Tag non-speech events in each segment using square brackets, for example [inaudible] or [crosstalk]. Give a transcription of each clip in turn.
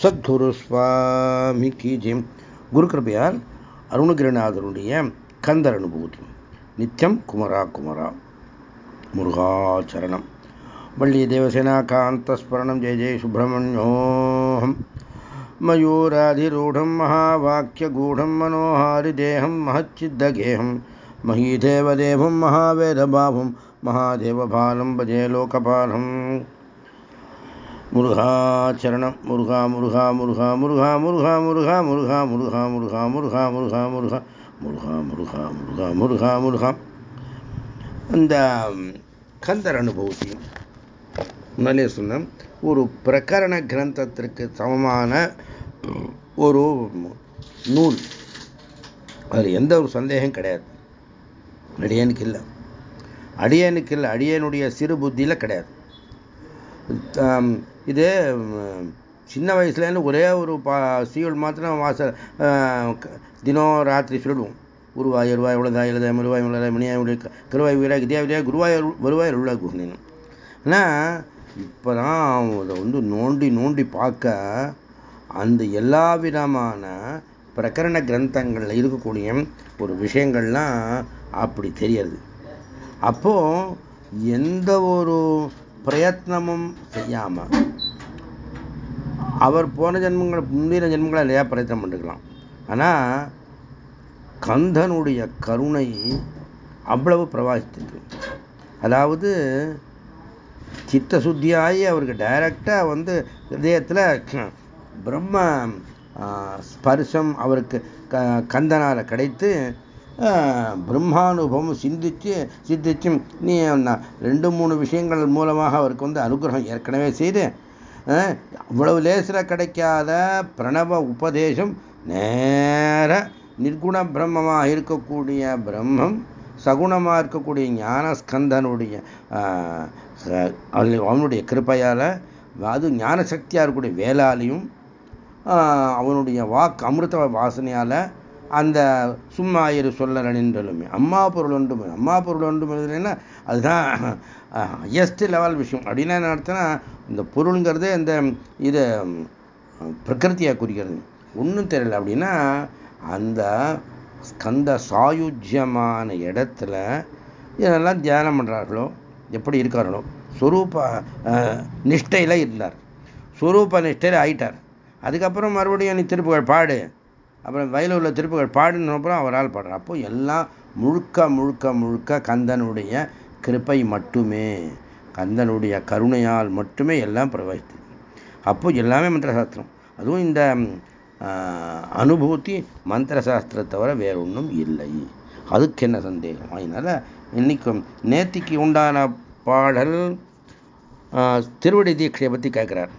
சத்குரு சுவாமிக்கு ஜெயம் குரு கிருப்பையால் அருணகிரிநாதருடைய கந்தர் அனுபூதி நித்தியம் குமரா குமரா முருகாச்சரணம் வள்ளி தேவசேனா காந்தஸ்மரணம் ஜெய ஜெய சுப்பிரமணியோகம் मयूराधिरूढं महावाक्यगूढं मनोहारिदेहं महच्चिद्दगेहं महीदेवदेवं महावेदभावं महादेवबालं भजे लोकपालम् முருகாச்சரணம் முருகா முருகா முருகா முருகா முருகா முருகா முருகா முருகா முருகா முருகா முருகா முருகா முருகா முருகா முருகா முருகா முருகா அந்த கந்தர் அனுபவத்தையும் முன்னாலே சொன்னேன் ஒரு பிரகரண கிரந்தத்திற்கு சமமான ஒரு நூல் அதில் எந்த ஒரு சந்தேகம் கிடையாது அடியனுக்கு இல்லை அடியனுக்கு இல்லை அடியனுடைய சிறு புத்தியில் கிடையாது இது சின்ன வயசுலேருந்து ஒரே ஒரு பா சீவல் மாத்திரம் வாசல் தினம் ராத்திரி சொல்லிடுவோம். குருவாய் வருவாய் உலகாய் எழுதாய் மறுவாய் மலராய் மணியாய் கருவாய் வீராய் கிதியா விதியா குருவாய் வருவாய் உள்ள குஹனின்னு ஆனால் இப்போ தான் அதை வந்து நோண்டி நோண்டி பார்க்க அந்த எல்லா விதமான பிரகரண கிரந்தங்களில் இருக்கக்கூடிய ஒரு விஷயங்கள்லாம் அப்படி தெரியறது. அப்போது எந்த ஒரு பிரயத்னமும் செய்யாமல் அவர் போன ஜென்மங்கள் முந்தின ஜென்மங்களை நிறையா பிரயத்தனம் பண்ணிருக்கலாம். ஆனால் கந்தனுடைய கருணை அவ்வளவு பிரவாசித்தது அதாவது சித்த சுத்தியாகி அவருக்கு டைரக்டாக வந்து ஹிருதயத்தில் பிரம்ம ஸ்பர்சம் அவருக்கு கந்தனால் கிடைத்து பிரம்மானுபவம் சிந்திச்சு சிந்திச்சு நீ ரெண்டு மூணு விஷயங்கள் மூலமாக அவருக்கு வந்து அனுகிரகம் ஏற்கனவே செய்து அவ்வளவு லேசில் கிடைக்காத பிரணவ உபதேசம் நேர நிர்குண பிரம்மமாக இருக்கக்கூடிய பிரம்மம் சகுணமாக இருக்கக்கூடிய ஞானஸ்கந்தனுடைய அவனுடைய கிருப்பையால் அது ஞான சக்தியாக இருக்கக்கூடிய வேலாலையும் அவனுடைய வாக்கு அமிர்த வாசனையால் அந்த சும்மா இரு சொல்லலனின்றலுமே அம்மா பொருள் ஒன்றுமே அம்மா பொருள் ஒன்றும் இல்லைன்னா அதுதான் ஹையஸ்ட் லெவல் விஷயம். அப்படின்னா என்ன அர்த்தம்னா இந்த பொருளுங்கிறது இந்த இது பிரகிருத்தியாக குறிக்கிறது. ஒன்றும் தெரியல அப்படின்னா அந்த ஸ்கந்த சாயுஜ்யமான இடத்துல இதெல்லாம் தியானம் பண்ணுறார்களோ எப்படி இருக்கார்களோ ஸ்வரூப நிஷ்டையில் இருந்தார். ஸ்வரூப நிஷ்டையில் ஆயிட்டார். அதுக்கப்புறம் மறுபடியும் நீ திருப்புகள் பாடு. அப்புறம் வயலூரில் திருப்புகள் பாடினப்புறம் அவரால் பாடுறார். அப்போ எல்லாம் முழுக்க முழுக்க முழுக்க கந்தனுடைய கிருப்பை மட்டுமே. கந்தனுடைய கருணையால் மட்டுமே எல்லாம் பிரவகித்து. அப்போ எல்லாமே மந்திரசாஸ்திரம். அதுவும் இந்த அனுபூத்தி மந்திரசாஸ்திரத்தை தவிர வேற ஒன்றும் இல்லை. அதுக்கு என்ன சந்தேகம்? அதனால் இன்னைக்கும் நேத்திக்கு உண்டான பாடல் திருவடி தீட்சையை பற்றி கேட்குறார்.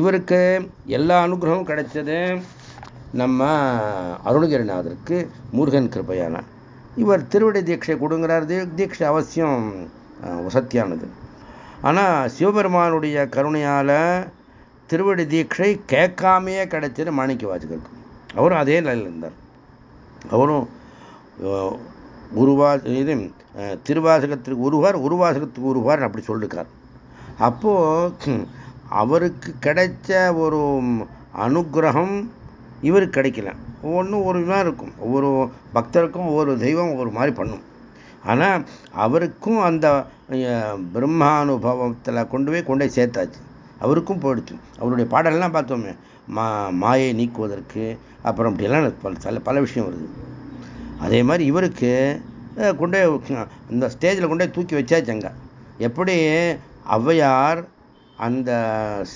இவருக்கு எல்லா அனுகிரகமும் கிடைச்சது. நம்ம அருணகிரிநாதருக்கு முருகன் கிருப்பையான இவர் திருவிடை தீட்சை கொடுங்கிறார். தீட்சை அவசியம் வசத்தியானது ஆனால் சிவபெருமானுடைய கருணையால் திருவடி தீட்சை கேட்காமையே கிடைச்சது மாணிக்க வாஜகருக்கு அவரும் அதே நிலையில் இருந்தார். அவரும் உருவா இது திருவாசகத்திற்கு உருவார் உருவாசகத்துக்கு உருவார் அப்படி சொல்லிருக்கார். அப்போது அவருக்கு கிடைச்ச ஒரு அனுகிரகம் இவருக்கு கிடைக்கல. ஒவ்வொன்றும் ஒரு விதமாக இருக்கும். ஒவ்வொரு பக்தருக்கும் ஒவ்வொரு தெய்வம் ஒவ்வொரு மாதிரி பண்ணும். ஆனால் அவருக்கும் அந்த பிரம்மானுபவத்தில் கொண்டு போய் கொண்டு போய் சேர்த்தாச்சு. அவருக்கும் போயிடுச்சு. அவருடைய பாடலாம் பார்த்தோமே மா மாயை நீக்குவதற்கு அப்புறம் இப்படியெல்லாம் பல பல விஷயம் வருது. அதே மாதிரி இவருக்கு கொண்டே இந்த ஸ்டேஜில் கொண்டே தூக்கி வச்சாச்சுங்க எப்படி ஔவையார் அந்த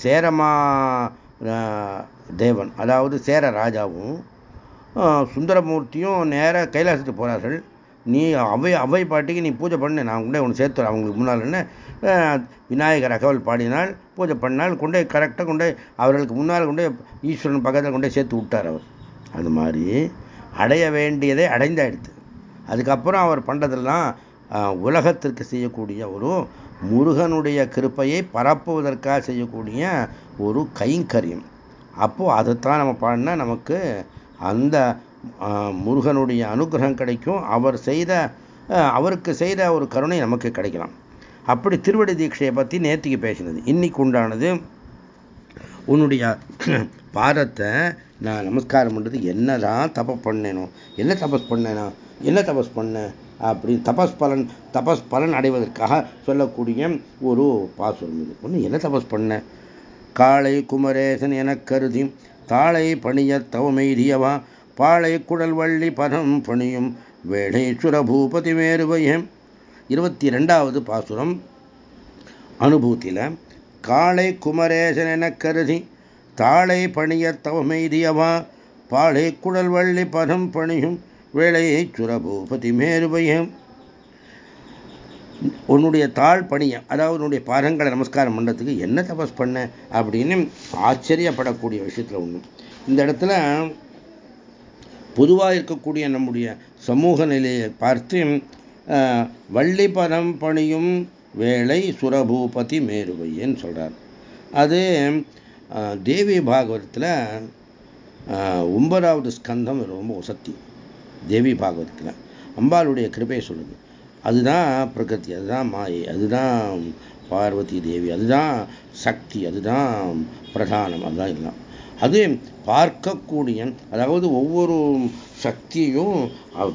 சேரமா தேவன் அதாவது சேர ராஜாவும் சுந்தரமூர்த்தியும் நேராக கைலாசத்துக்கு போகிறார்கள் நீ அவை அவை பாட்டிக்கு நீ பூஜை பண்ணு நான் கூட ஒன்று சேர்த்து அவங்களுக்கு முன்னால்னு விநாயகர் அகவல் பாடினால் பூஜை பண்ணால் கொண்டே கரெக்டாக கொண்டே அவர்களுக்கு முன்னால் கொண்டே ஈஸ்வரன் பக்கத்தில் கொண்டே சேர்த்து விட்டார் அவர். அது மாதிரி அடைய வேண்டியதை அடைந்தாயிடுது அதுக்கப்புறம் அவர் பண்ணுறதெல்லாம் உலகத்திற்கு செய்யக்கூடிய ஒரு முருகனுடைய கிருப்பையை பரப்புவதற்காக செய்யக்கூடிய ஒரு கைங்கரியம். அப்போது அதைத்தான் நம்ம பாடினா நமக்கு அந்த முருகனுடைய அனுகிரகம் கிடைக்கும். அவர் செய்த அவருக்கு செய்த ஒரு கருணை நமக்கு கிடைக்கலாம். அப்படி திருவடி தீட்சையை பற்றி நேற்றுக்கு பேசினது. இன்னைக்கு உண்டானது உன்னுடைய [clears throat] பாதத்தை நான் நமஸ்காரம் பண்ணுறது என்ன தான் தப்ப பண்ணேனோ என்ன தபஸ் பண்ணேனா என்ன தபஸ் பண்ணேன் அப்படி தபஸ் பலன் தபஸ் பலன் அடைவதற்காக சொல்லக்கூடிய ஒரு பாசுரம் இது. ஒன்று என்ன தபஸ் பண்ண? காளை குமரேசன் எனக் கருதி தாளை பணிய தவமெய்தியவா பாளை குடல் வள்ளி பதம் பணியும் வேடேஸ்வர பூபதி மேருவையம் இருபத்தி ரெண்டாவது பாசுரம். அனுபூத்தில காளை குமரேசன் எனக் கருதி தாளை பணிய தவமெய்தியவா பாளை குடல் வள்ளி பதம் பணியும் வேளையை சுரபூபதி மேருபயம் உன்னுடைய தாழ் பணியை அதாவது உன்னுடைய பாதங்களை நமஸ்காரம் பண்ணுறதுக்கு என்ன தபஸ் பண்ண அப்படின்னு ஆச்சரியப்படக்கூடிய விஷயத்தில் ஒன்று இந்த இடத்துல பொதுவாக இருக்கக்கூடிய நம்முடைய சமூக நிலையை பார்த்து வள்ளி பதம் பணியும் வேலை சுரபூபதி மேருவையன்னு சொல்கிறார் அது தேவி பாகவதத்தில் ஒன்பதாவது ஸ்கந்தம் ரொம்ப உசத்தி தேவி பாகவதத்தில். அம்பாளுடைய கிருபையை சொல்லுது. அதுதான் பிரகிருதி அதுதான் மாயை அதுதான் பார்வதி தேவி அதுதான் சக்தி அதுதான் பிரதானம் அதுதான் எல்லாம் அது பார்க்கக்கூடிய அதாவது ஒவ்வொரு சக்தியும்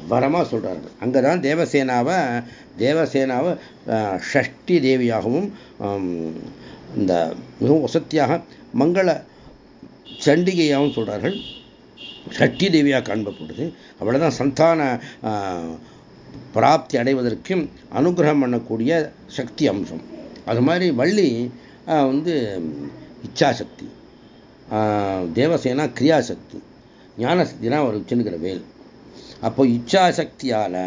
வரமாக சொல்கிறார்கள் அங்கே தான் தேவசேனாவை தேவசேனாவை ஷஷ்டி தேவியாகவும் இந்த மிகவும் வசத்தியாக மங்கள சண்டிகையாகவும் சொல்கிறார்கள் ஷட்டி தேவியாக காண்பப்படுது. அவ்வளோதான் சந்தான பிராப்தி அடைவதற்கும் அனுகிரகம் பண்ணக்கூடிய சக்தி அம்சம். அது மாதிரி வள்ளி வந்து இச்சாசக்தி. தேவசேனா கிரியாசக்தி. ஞானசக்தினா அவர் சின்னுக்கிற வேல். அப்போ இச்சாசக்தியால்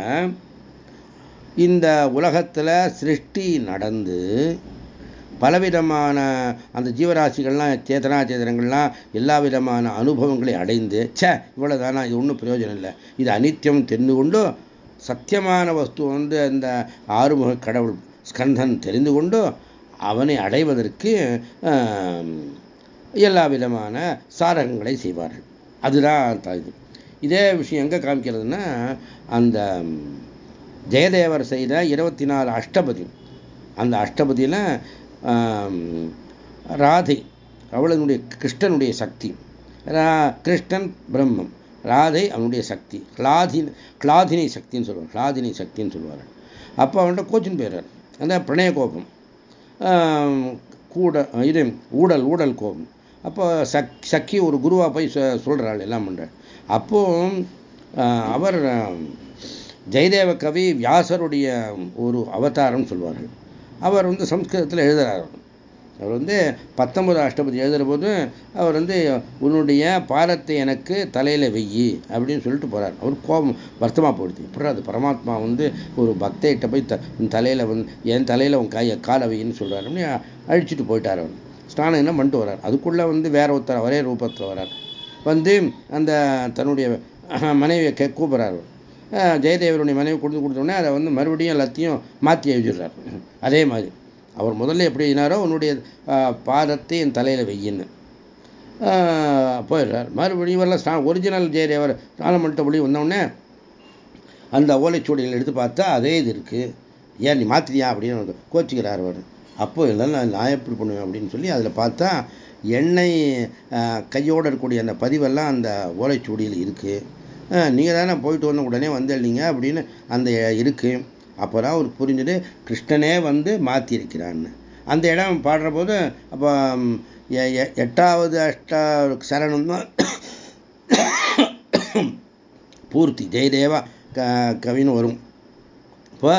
இந்த உலகத்தில் சிருஷ்டி நடந்து பலவிதமான அந்த ஜீவராசிகள்லாம் சேதனா சேதனங்கள்லாம் எல்லா விதமான அனுபவங்களை அடைந்து சே இவ்வளோதானா இது ஒன்றும் பிரயோஜனம் இல்லை. இது அனித்தியம் தெரிந்து கொண்டு சத்தியமான வஸ்து வந்து அந்த ஆறுமுக கடவுள் ஸ்கந்தன் தெரிந்து கொண்டு அவனை அடைவதற்கு எல்லா விதமான சாரகங்களை செய்வார்கள். அதுதான் இது. இதே விஷயம் எங்கே காமிக்கிறதுன்னா அந்த ஜெயதேவர் செய்த இருபத்தி நாலு அஷ்டபதி. அந்த அஷ்டபதியில் ராதை அவளுடைய கிருஷ்ணனுடைய சக்தி. கிருஷ்ணன் பிரம்மம். ராதை அவனுடைய சக்தி கிளாதின் கிளாதினை சக்தின்னு சொல்லுவார் கிளாதினி சக்தின்னு சொல்லுவார். அப்போ அவன்கிட்ட கோச்சின் போயிடுறார். அந்த பிரணய கோபம் கூட இது ஊடல் ஊடல் கோபம். அப்போ சக் சக்கி ஒரு குருவாக போய் சொல்கிறாள் எல்லாம் பண்ணுறாள் அப்போ அவர் ஜெயதேவ கவி வியாசருடைய ஒரு அவதாரம் சொல்வார்கள். அவர் வந்து சம்ஸ்கிருதத்தில் எழுதுகிறார் அவர் வந்து பத்தொன்பது அஷ்டபதி எழுதுகிற போது அவர் வந்து உன்னுடைய பாரத்தை எனக்கு தலையில் வெய்யி அப்படின்னு சொல்லிட்டு போகிறார் அவர் கோபம் வருத்தமாக போயிடுது. இப்படி அது பரமாத்மா வந்து ஒரு பக்தைகிட்ட போய் த உன் தலையில் வந்து என் தலையில் உன் கையை காலை வெய்யின்னு சொல்கிறார் அப்படின்னு அழிச்சிட்டு போயிட்டார் அவர். ஸ்நானம் என்ன பண்ணிட்டு வர்றார். அதுக்குள்ளே வந்து வேற ஒருத்தர் ஒரே ரூபத்தில் வர்றார். வந்து அந்த தன்னுடைய மனைவியை கே கூப்பிட்றாரு ஜெயதேவருடைய மனைவி கொடுத்து கொடுத்தோடனே அதை வந்து மறுபடியும் எல்லாத்தையும் மாற்றி எழுதிடுறார். அதே மாதிரி. அவர் முதல்ல எப்படி எழுதினாரோ உன்னுடைய பாதத்தை என் தலையில் வெய்யின்னு. போயிடுறார். மறுபடியும் இவரெல்லாம் ஸ்டா ஒரிஜினல் அவர் ஸ்நானம் பண்ணிட்டபடி வந்தோடனே அந்த ஓலைச்சுவடிகள் எடுத்து பார்த்தா அதே இது இருக்குது ஏன் நீ மாத்திரியா அப்படின்னு கோச்சிக்கிறார் அவர். அப்போ இல்லைன்னா நான் எப்படி பண்ணுவேன் அப்படின்னு சொல்லி அதில் பார்த்தா எண்ணெய் கையோடு இருக்கக்கூடிய அந்த பதிவெல்லாம் அந்த ஓலைச்சுவடியில் இருக்குது நீங்கள் தானே போயிட்டு வந்த உடனே வந்துடுறீங்க அப்படின்னு அந்த இருக்குது அப்போ தான் அவர் புரிஞ்சுது கிருஷ்ணனே வந்து மாற்றியிருக்கிறான்னு அந்த இடம் பாடுற போது அப்போ எட்டாவது அஷ்ட சரணம் தான் பூர்த்தி ஜெயதேவா க கவின்னு வரும். இப்போ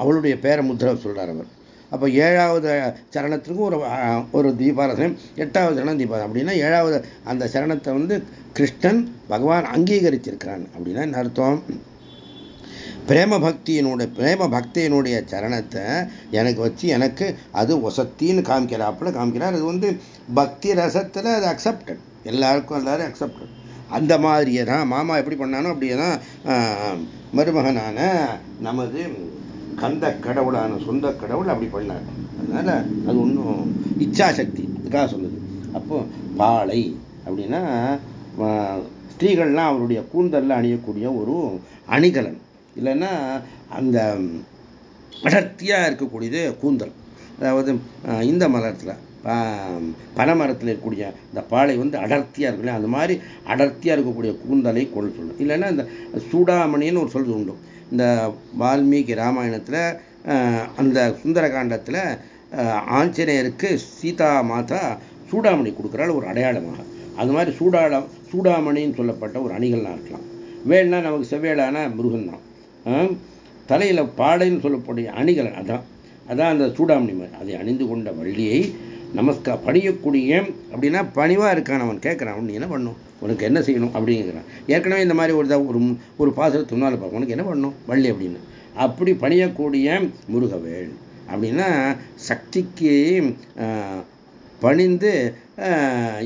அவளுடைய பேரை முத்திரை சொல்கிறார் அவர். அப்போ ஏழாவது சரணத்துக்கும் ஒரு ஒரு தீபாரசனம் எட்டாவது சரணம் தீபாரதம் அப்படின்னா ஏழாவது அந்த சரணத்தை வந்து கிருஷ்ணன் பகவான் அங்கீகரிச்சிருக்கிறான். அப்படின்னா என்ன அர்த்தம்? பிரேம பக்தியினுடைய பிரேம பக்தியினுடைய சரணத்தை எனக்கு வச்சு எனக்கு அது ஒசத்தின்னு காமிக்கிறாப்புல காமிக்கிறார். அது வந்து பக்தி ரசத்தில் அது அக்செப்டட் எல்லாருக்கும் எல்லாரும் அக்செப்டட் அந்த மாதிரியே தான் மாமா எப்படி பண்ணானோ அப்படியே தான் மருமகனான நமது கந்த கடவுளான சொந்த கடவுள் அப்படி பண்ணார். அதனால் அது ஒன்றும் இச்சாசக்தி இதுக்காக சொன்னது அப்போ பாலை அப்படின்னா ஸ்திரீகள்லாம் அவருடைய கூந்தல்லாம் அணியக்கூடிய ஒரு அணிகலன். இல்லைன்னா அந்த அடர்த்தியாக இருக்கக்கூடியது கூந்தல். அதாவது இந்த மரத்தில் பனைமரத்தில் இருக்கக்கூடிய இந்த பாலை வந்து அடர்த்தியாக இருக்கும் அந்த மாதிரி அடர்த்தியாக இருக்கக்கூடிய கூந்தலை கொள் சொல்லணும் இல்லைன்னா இந்த சூடாமணின்னு ஒரு சொல்வது உண்டு. இந்த வால்மீகி ராமாயணத்தில் அந்த சுந்தரகாண்டத்தில் ஆஞ்சநேயருக்கு சீதா மாதா சூடாமணி கொடுக்குறாள் ஒரு அடையாளமாக. அது மாதிரி சூடாடம் சூடாமணின்னு சொல்லப்பட்ட ஒரு அணிகள்லாம் இருக்கலாம். வேல்னா நமக்கு செவ்வேளான முருகன் தான் தலையில் பாடைன்னு சொல்லக்கூடிய அணிகள் அதான் அதான் அந்த சூடாமணி மாதிரி. அதை அணிந்து கொண்ட வள்ளியை நமஸ்கா பணியக்கூடிய அப்படின்னா பணிவாக இருக்கான் அவன் கேட்குறான் அவன் என்ன பண்ணும்? உனக்கு என்ன செய்யணும்? அப்படிங்கிறான். ஏற்கனவே இந்த மாதிரி ஒரு ஒரு ஒரு பாசனத்து முன்னால் பார்க்க உனக்கு என்ன பண்ணும்? வள்ளி அப்படின்னு. அப்படி பணியக்கூடிய முருகவேள் அப்படின்னா சக்திக்கு பணிந்து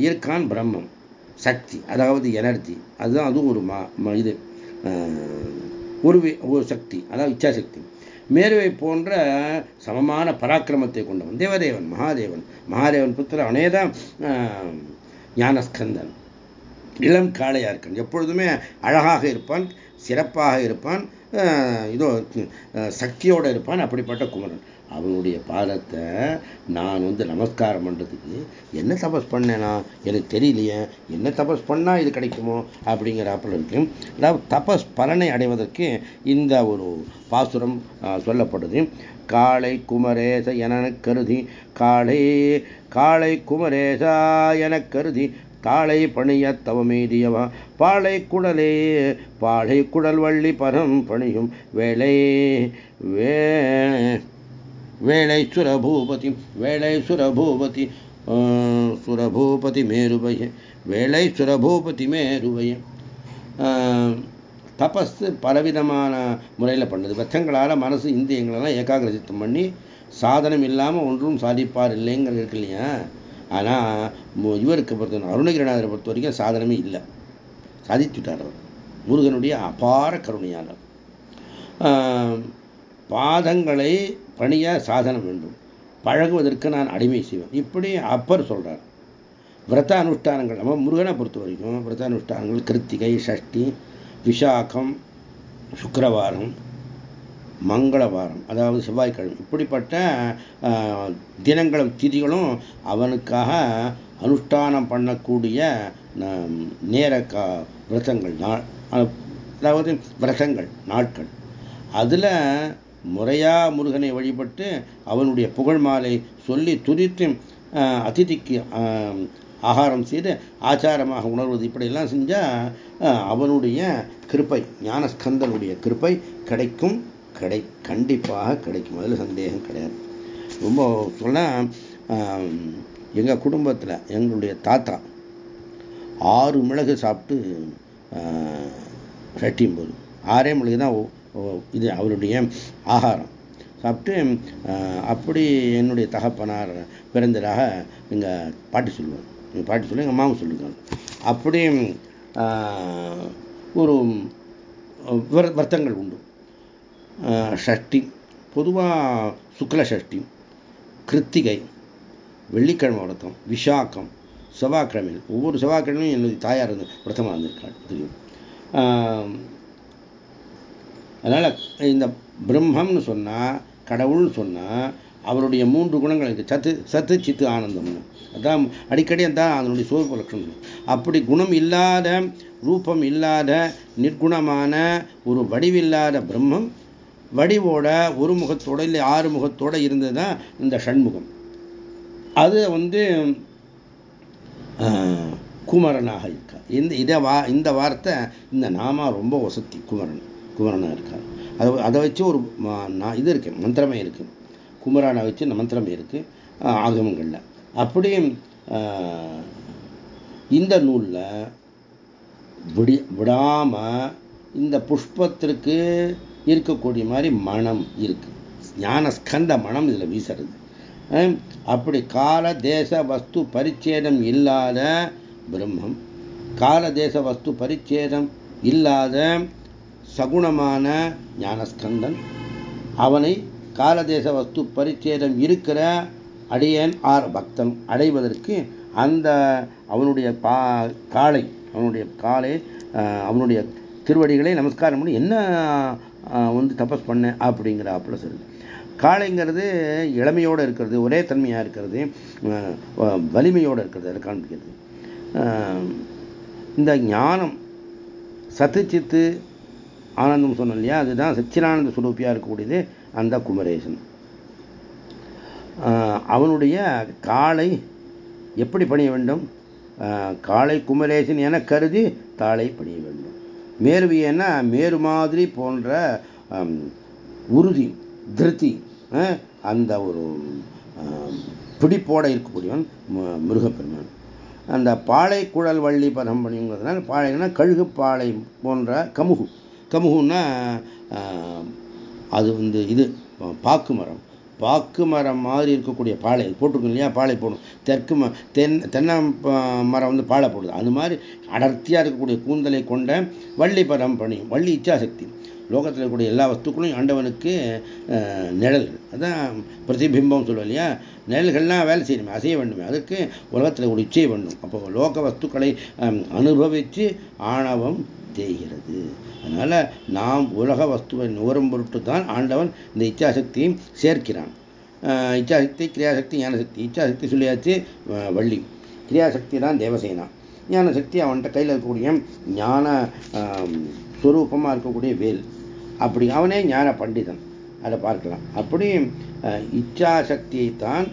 இருக்கான் பிரம்மம். சக்தி அதாவது எனர்ஜி. அதுதான் அதுவும் ஒரு மா இது ஒரு ஒரு சக்தி அதாவது இச்சாசக்தி. மேருவை போன்ற சமமான பராக்கிரமத்தை கொண்டவன் தேவதேவன் மகாதேவன். மகாதேவன் புத்திர அவனேதான் ஞானஸ்கந்தன். இளம் காளையாக இருக்கான். எப்பொழுதுமே அழகாக இருப்பான் சிறப்பாக இருப்பான் இதோ சக்தியோடு இருப்பான் அப்படிப்பட்ட குமரன். அவனுடைய பாதத்தை நான் வந்து நமஸ்காரம் பண்ணுறதுக்கு என்ன தபஸ் பண்ணேனா? எனக்கு தெரியலையே. என்ன தபஸ் பண்ணால் இது கிடைக்குமோ? அப்படிங்கிறாப்பில் இருக்கு. அதாவது தபஸ் பலனை அடைவதற்கு இந்த ஒரு பாசுரம் சொல்லப்படுது. காளை குமரேச என கருதி காளை காளை குமரேசா என கருதி தாளை பணிய தவமேதியவா? பாளை குடலே பாளை குடல் வள்ளி பரம் பணியும் வேலை வே வேளை சுரபூபதி வேளை சுரபூபதி சுரபூபதி மேருபய வேளை சுரபூபதி மேருபய தபஸு பலவிதமான முறையில் பண்ணுது. வெத்தங்களால் மனசு இந்தியங்களெல்லாம் ஏகாகிரசித்தம் பண்ணி சாதனம் இல்லாமல் ஒன்றும் சாதிப்பார் இல்லைங்கிற இருக்கு இல்லையா? ஆனால் இவருக்கு பொறுத்த அருணகிரிநாதரை பொறுத்த வரைக்கும் சாதனமே இல்லை. சாதித்துட்டார் அவர். முருகனுடைய அபார கருணையாளர். பாதங்களை பணிய சாதனம் வேண்டும். பழகுவதற்கு நான் அடிமை செய்வேன். இப்படி அப்பர் சொல்கிறார் விரத அனுஷ்டானங்கள் நம்ம முருகனை பொறுத்த வரைக்கும் விரத அனுஷ்டானங்கள் கிருத்திகை ஷஷ்டி விசாகம் சுக்கரவாரம் மங்களவாரம் அதாவது செவ்வாய்க்கிழமை. இப்படிப்பட்ட தினங்களும் திதிகளும் அவனுக்காக அனுஷ்டானம் பண்ணக்கூடிய நேர கா விரதங்கள் அதாவது விரதங்கள் நாட்கள். அதில் முறையா முருகனை வழிபட்டு அவனுடைய புகழ் மாலை சொல்லி துதித்து அதிதிக்கு ஆகாரம் செய்து ஆச்சாரமாக உணர்வது. இப்படியெல்லாம் செஞ்சால் அவனுடைய கிருப்பை ஞானஸ்கந்தனுடைய கிருப்பை கிடைக்கும் கிடை கண்டிப்பாக கிடைக்கும். அதில் சந்தேகம் கிடையாது. ரொம்ப சொன்னால் எங்கள் குடும்பத்தில் எங்களுடைய தாத்தா ஆறு மிளகு சாப்பிட்டு ரெட்டியும் போது ஆறே மிளகு தான் இது அவருடைய ஆகாரம். சாப்பிட்டு அப்படி என்னுடைய தகப்பனார் பிறந்ததாக எங்கள் பாட்டி சொல்லுவாங்க. எங்கள் பாட்டி சொல்லி எங்கள் அம்மாவும் சொல்லியிருக்காங்க அப்படி ஒரு வருத்தங்கள் உண்டு. ஷஷ்டி பொதுவாக சுக்ல ஷஷ்டி கிருத்திகை வெள்ளிக்கிழமை விரதம் விஷாக்கம் செவ்வாய்க்கிழமையில் ஒவ்வொரு செவ்வாய்க்கிழமையும் என்னுடைய தாயார் வந்து விரதமாக இருந்திருக்காள் தெரியும் அதனால் இந்த பிரம்மம்னு சொன்னால் கடவுள்னு சொன்னால் அவருடைய மூன்று குணங்கள் இருக்குது சத்து சத்து சித்து ஆனந்தம்னு. அதான் அடிக்கடி அதான் அதனுடைய சோர்ப்பு லட்சணம் அப்படி குணம் இல்லாத ரூபம் இல்லாத நிர்குணமான ஒரு வடிவில்லாத பிரம்மம் வடிவோட ஒரு முகத்தோட இல்லை ஆறு முகத்தோட இருந்தது தான் இந்த ஷண்முகம். அது வந்து குமரனாக இருக்கா இந்த இதை வா இந்த வார்த்தை இந்த நாமா ரொம்ப வசதி குமரன். குமரனாக இருக்கார் அதை அதை வச்சு ஒரு இது இருக்கு மந்திரமே இருக்கு. குமரனை வச்சு மந்திரம் இருக்குது ஆகமங்களில். அப்படியும் இந்த நூலில் விடி விடாமல் இந்த புஷ்பத்திற்கு இருக்கக்கூடிய மாதிரி மனம் இருக்கு. ஞான ஸ்கந்த மனம் இதில் வீசுறது. அப்படி கால தேச வஸ்து பரிச்சேதம் இல்லாத பிரம்மம் கால தேச வஸ்து பரிச்சேதம் இல்லாத சகுணமான ஞானஸ்கந்தன். அவனை காலதேச வஸ்து பரிச்சேதம் இருக்கிற அடியன் ஆர் பக்தன் அடைவதற்கு அந்த அவனுடைய பா காலை அவனுடைய காலை அவனுடைய திருவடிகளை நமஸ்காரம் பண்ணி என்ன வந்து தபஸ் பண்ண அப்படிங்கிற அப்பள சொல்லு காளைங்கிறது இளமையோடு இருக்கிறது ஒரே தன்மையாக இருக்கிறது வலிமையோடு இருக்கிறது அதை காண்பிக்கிறது. இந்த ஞானம் சத்து சித்து ஆனந்தம் சொன்னோம் இல்லையா? அதுதான் சச்சினானந்த சுரூப்பியாக இருக்கக்கூடியது அந்த குமரேசன். அவனுடைய காலை எப்படி பணிய வேண்டும்? காளை குமரேசன் என கருதி தாளை பணிய வேண்டும். மேருவியன்னா மேரு மாதிரி போன்ற உறுதி திருத்தி அந்த ஒரு பிடிப்போட இருக்கக்கூடியவன் முருகப்பெருமான். அந்த பாலை குழல் வள்ளி பதம் பண்ணிங்கிறதுனால பாழைனா கழுகு பாலை போன்ற கமுகு. கமுகுன்னா அது வந்து இது பாக்கு மரம். பாக்கு மரம் மாதிரி இருக்கக்கூடிய பாலை போட்டிருக்கோம் இல்லையா பாலை போடும் தெற்கு ம தென் தென்னை மரம் வந்து பாலை போடுது. அது மாதிரி அடர்த்தியாக இருக்கக்கூடிய கூந்தலை கொண்ட வள்ளி பரம் பணியும் வள்ளி இச்சாசக்தி. லோகத்தில் இருக்கக்கூடிய எல்லா வஸ்துக்களும் ஆண்டவனுக்கு நிழல்கள். அதான் பிரதிபிம்பம் சொல்லுவோம் இல்லையா? நிழல்கள்லாம் வேலை செய்யணுமே அசைய வேண்டுமே. அதுக்கு உலகத்தில் ஒரு இச்சை பண்ணும் அப்போ லோக வஸ்துக்களை அனுபவித்து ஆணவம் தேய்கிறது. அதனால் நாம் உலக வஸ்துவை நுகரும் பொருட்டு தான் ஆண்டவன் இந்த இச்சாசக்தியை சேர்க்கிறான். இச்சாசக்தி கிரியாசக்தி ஞானசக்தி. இச்சாசக்தி சொல்லியாச்சு வள்ளி. கிரியாசக்தி தான் தேவசேனா. ஞானசக்தி அவன்கிட்ட கையில் இருக்கக்கூடிய ஞான ஸ்வரூபமாக இருக்கக்கூடிய வேல். அப்படி அவனே ஞான பண்டிதன். அதை பார்க்கலாம். அப்படி இச்சாசக்தியை தான்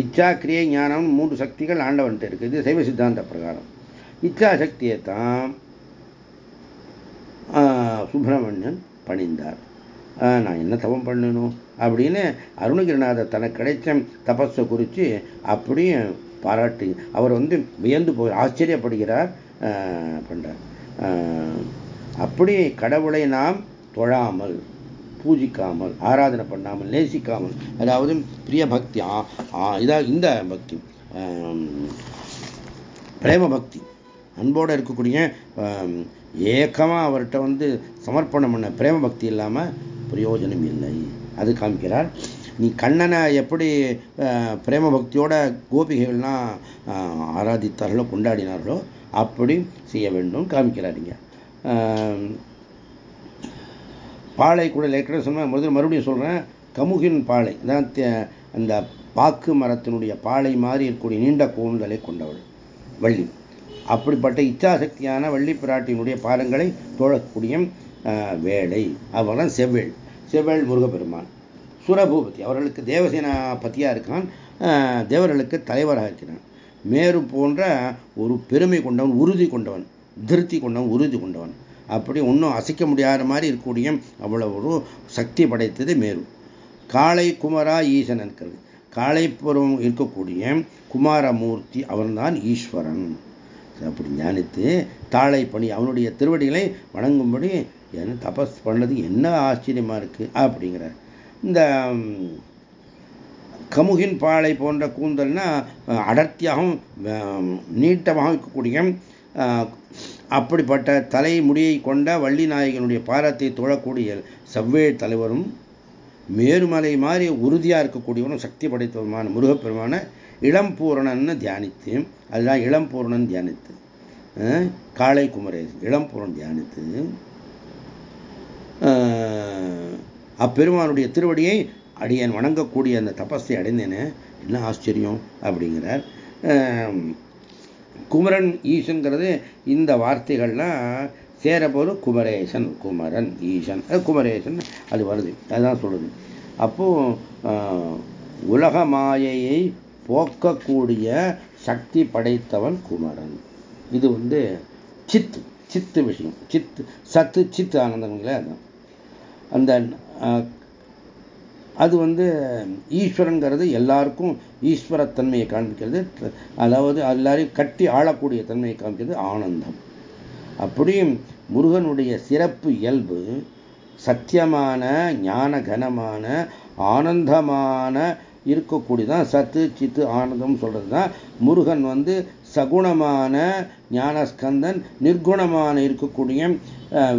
இச்சா கிரியை ஞானம் மூன்று சக்திகள் ஆண்டவன்ட்டு இருக்குது இது சைவ சித்தாந்த பிரகாரம். இச்சாசக்தியை தான் சுப்பிரமணியன் பணிந்தார். நான் என்ன தவம் பண்ணணும்? அப்படின்னு அருணகிரிநாதர் தனக்கு கிடைச்ச தபஸை குறித்து அப்படியும் பாராட்டு அவர் வந்து வியந்து போய் ஆச்சரியப்படுகிறார் பண்ணுறார் அப்படி கடவுளை நாம் தொழாமல் பூஜிக்காமல் ஆராதனை பண்ணாமல் நேசிக்காமல் அதாவது பிரிய பக்தி இதாக இந்த பக்தி பிரேம பக்தி அன்போடு இருக்கக்கூடிய ஏக்கமாக அவர்கிட்ட வந்து சமர்ப்பணம் பண்ண பிரேம பக்தி இல்லாமல் பிரயோஜனம் இல்லை. அது காமிக்கிறார். நீ கண்ணனை எப்படி பிரேம பக்தியோட கோபிகைகள்லாம் ஆராதித்தார்களோ கொண்டாடினார்களோ அப்படி செய்ய வேண்டும் காமிக்கிறாருங்க பாலை கூட ஏற்கனவே சொன்ன முதல் மறுபடியும் சொல்கிறேன் கமுகின் பாலை தான் அந்த பாக்கு மரத்தினுடைய பாலை மாதிரி இருக்கக்கூடிய நீண்ட கூந்தலை கொண்டவள் வள்ளி. அப்படிப்பட்ட இச்சாசக்தியான வள்ளி பிராட்டியினுடைய பாதங்களை தோழக்கூடிய வேலை அவர்தான் செவ்வேள். செவ்வேள் முருகப்பெருமான். சுரபூபதி. அவர்களுக்கு தேவசேனா பத்தியாக இருக்கான் தேவர்களுக்கு தலைவராக இருக்கிறான். மேரு போன்ற ஒரு பெருமை கொண்டவன் உறுதி கொண்டவன் திருப்தி கொண்டவன் உறுதி கொண்டவன். அப்படி ஒன்றும் அசைக்க முடியாத மாதிரி இருக்கக்கூடிய அவ்வளவு ஒரு சக்தி படைத்தது மேரு. காளை குமரா ஈசன் இருக்கிறது காளைப்புறம் இருக்கக்கூடிய குமாரமூர்த்தி அவன்தான் ஈஸ்வரன். அப்படி ஞானித்து தாளை பணி அவனுடைய திருவடிகளை வணங்கும்படி என்ன தபஸ் பண்ணது என்ன ஆச்சரியமாக இருக்குது அப்படிங்கிறார். இந்த கமுகின் பாலை போன்ற கூந்தல்னா அடர்த்தியாகவும் நீட்டமாகவும் இருக்கக்கூடிய அப்படிப்பட்ட தலை முடியை கொண்ட வள்ளி நாயகனுடைய பாரத்தை தொழக்கூடிய செவ்வேழ் தலைவரும் மேருமலை மாதிரி உறுதியாக இருக்கக்கூடியவனும் சக்தி படைத்தவருமான முருகப்பெருமான இளம்பூரணன்னு தியானித்து அதுதான் இளம்பூரணன் தியானித்து காளை குமரேஷன் இளம் பூரணன் தியானித்து அப்பெருமானுடைய திருவடியை அடியன் வணங்கக்கூடிய அந்த தபஸை அடைந்தேன்னு என்ன ஆச்சரியம் அப்படிங்கிறார். குமரன் ஈசன்கிறது இந்த வார்த்தைகள்லாம் சேரப்போது குமரேசன் குமரன் ஈசன் குமரேசன் அது வருது அதுதான் சொல்லுது அப்போ உலக மாயையை போக்கக்கூடிய சக்தி படைத்தவன் குமரன். இது வந்து சித்து சித்து விஷயம். சித்து சத்து சித்து ஆனந்தங்களே அதான் அந்த அது வந்து ஈஸ்வரங்கிறது எல்லாருக்கும் ஈஸ்வரத்தன்மையை காண்பிக்கிறது. அதாவது எல்லாரையும் கட்டி ஆளக்கூடிய தன்மையை காண்பிக்கிறது ஆனந்தம். அப்படியும் முருகனுடைய சிறப்பு இயல்பு சத்தியமான ஞான கனமான ஆனந்தமான இருக்கக்கூடியதான் சத்து சித்து ஆனந்தம் சொல்கிறது தான் முருகன் வந்து சகுணமான ஞானஸ்கந்தன் நிர்குணமான இருக்கக்கூடிய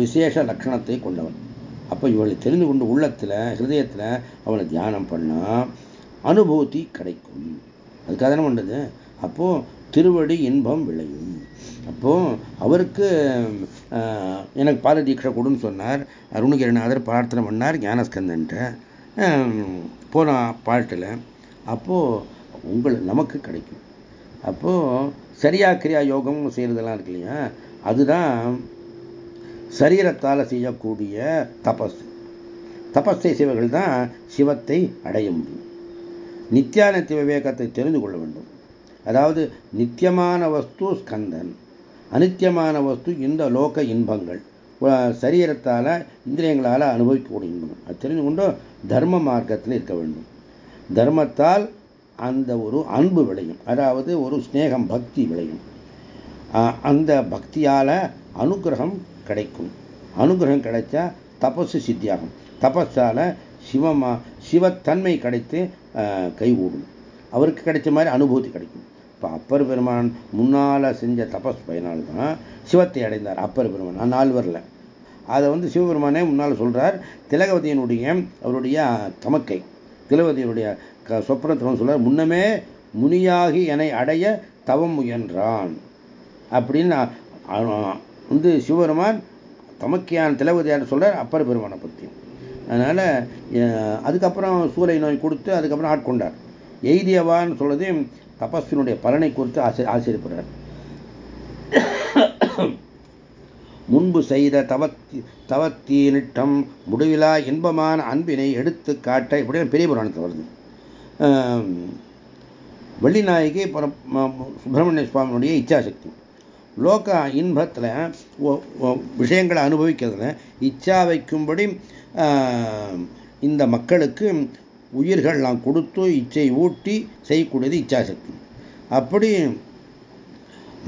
விசேஷ லட்சணத்தை கொண்டவன். அப்போ இவளை தெரிந்து கொண்டு உள்ளத்தில் ஹிருதயத்தில் அவளை தியானம் பண்ணால் அனுபூதி கிடைக்கும். அதுக்காக தானே பண்ணுறது அப்போது திருவடி இன்பம் விளையும். அப்போது அவருக்கு எனக்கு பால தீட்சை கொடுன்னு சொன்னார். அருணகிரிநாதர் பிரார்த்தனை பண்ணார் ஞானஸ்கந்தன்ட்ட. போன பாட்டில் அப்போது உங்களுக்கு நமக்கு கிடைக்கும். அப்போது சரியா கிரியா யோகம் செய்கிறதெல்லாம் இருக்கு இல்லையா? அதுதான் சரீரத்தால் செய்யக்கூடிய தபஸ். தபஸை செய்வர்கள் தான் சிவத்தை அடைய முடியும். நித்தியானித்திய விவேகத்தை தெரிந்து கொள்ள வேண்டும். அதாவது நித்தியமான வஸ்து ஸ்கந்தன் அனித்தியமான வஸ்து இந்த லோக இன்பங்கள். சரீரத்தால் இந்திரியங்களால் அனுபவிக்கக்கூடிய இன்பங்கள் அது தெரிஞ்சு கொண்டு தர்ம மார்க்கத்தில் இருக்க வேண்டும். தர்மத்தால் அந்த ஒரு அன்பு விளையும். அதாவது ஒரு ஸ்நேகம் பக்தி விளையும். அந்த பக்தியால் அனுகிரகம் கிடைக்கும். அனுகிரகம் கிடைச்சா தபசு சித்தியாகும். தபஸால் சிவமா சிவத்தன்மை கிடைத்து கைகூடும். அவருக்கு கிடைச்ச மாதிரி அனுபூதி கிடைக்கும். இப்போ அப்பர் பெருமான் முன்னால் செஞ்ச தபஸ் பயனால்தான் சிவத்தை அடைந்தார் அப்பர் பெருமான். நால்வரில் அதை வந்து சிவபெருமானே முன்னால் சொல்கிறார் திலகவதியினுடைய அவருடைய தமக்கை திலகவதியினுடைய சொப்னத்தில் சொல்கிறார் முன்னமே முனியாகி என்னை அடைய தவம் முயன்றான். அப்படின்னு வந்து சிவபெருமான் தமக்கையான திலகவதியார் சொல்கிறார் அப்பர் பெருமானை பற்றி அதனால் அதுக்கப்புறம் சூளை நோய் கொடுத்து அதுக்கப்புறம் ஆட்கொண்டார். எய்தியவான்னு சொல்றது தபஸ்வினுடைய பலனை குறித்து ஆசி ஆசிரியப்படுறார். முன்பு செய்த தவத்தி தவத்தீனிட்டம் முடிவிலா இன்பமான அன்பினை எடுத்து காட்ட இப்படி பெரிய புராணத்தில் வருது. வெள்ளிநாயகி சுப்பிரமணிய சுவாமியுடைய இச்சாசக்தி. லோக இன்பத்தில் விஷயங்களை அனுபவிக்கிறதுல இச்சா வைக்கும்படி இந்த மக்களுக்கு உயிர்கள்லாம் கொடுத்து இச்சை ஊட்டி செய்யக்கூடியது இச்சாசக்தி. அப்படி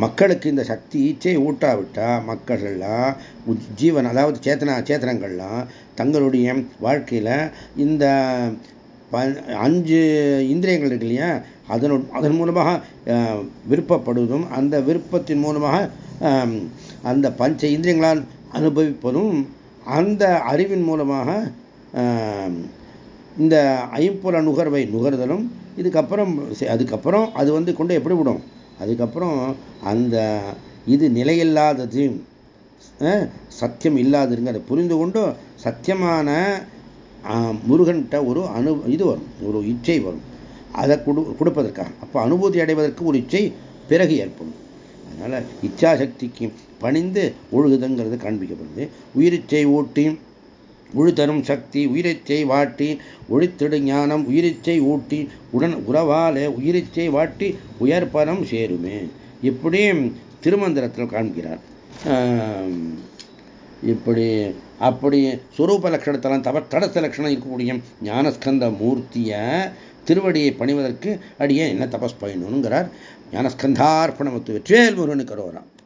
மக்களுக்கு இந்த சக்தி இச்சை ஊட்டாவிட்டால் மக்கள்லாம் ஜீவன் அதாவது சேத்தனா சேத்தனங்கள்லாம் தங்களுடைய வாழ்க்கையில் இந்த அஞ்சு இந்திரியங்கள் இருக்கு இல்லையா? அதனு அதன் மூலமாக விருப்பப்படுவதும் அந்த விருப்பத்தின் மூலமாக அந்த பஞ்ச இந்திரியங்களால் அனுபவிப்பதும் அந்த அறிவின் மூலமாக இந்த ஐம்புல நுகர்வை நுகர்தலும் இதுக்கப்புறம் அதுக்கப்புறம் அது வந்து கொண்டு எப்படி விடும்? அதுக்கப்புறம் அந்த இது நிலையில்லாதது சத்தியம் இல்லாததுங்க அதை புரிந்து கொண்டு சத்தியமான முருகன்கிட்ட ஒரு அனு இது வரும் ஒரு இச்சை வரும். அதை கொடு கொடுப்பதற்காக. அப்போ அனுபூதி அடைவதற்கு ஒரு இச்சை பிறகு ஏற்படும். அதனால் இச்சாசக்திக்கு பணிந்து ஒழுகுதுங்கிறது காண்பிக்கப்படுது. உயிரிச்சை ஊட்டி உழுதரும் சக்தி உயிரிச்சை வாட்டி ஒழித்திடு ஞானம் உயிரிச்சை ஊட்டி உடன் உறவாலே உயிரிச்சை வாட்டி உயர்பரம் சேருமே. இப்படி திருமந்திரத்தில் காண்கிறார். இப்படி அப்படி சுரூப லட்சணத்தெல்லாம் தவ தடச லட்சணம் இருக்கக்கூடிய ஞானஸ்கந்த மூர்த்தியை திருவடியை பணிவதற்கு அடியே என்ன தபஸ் பயணுங்கிறார் ஞானஸ்கந்தார்ப்பணமத்து வெற்றியல் முருகனுக்கு கரோராம்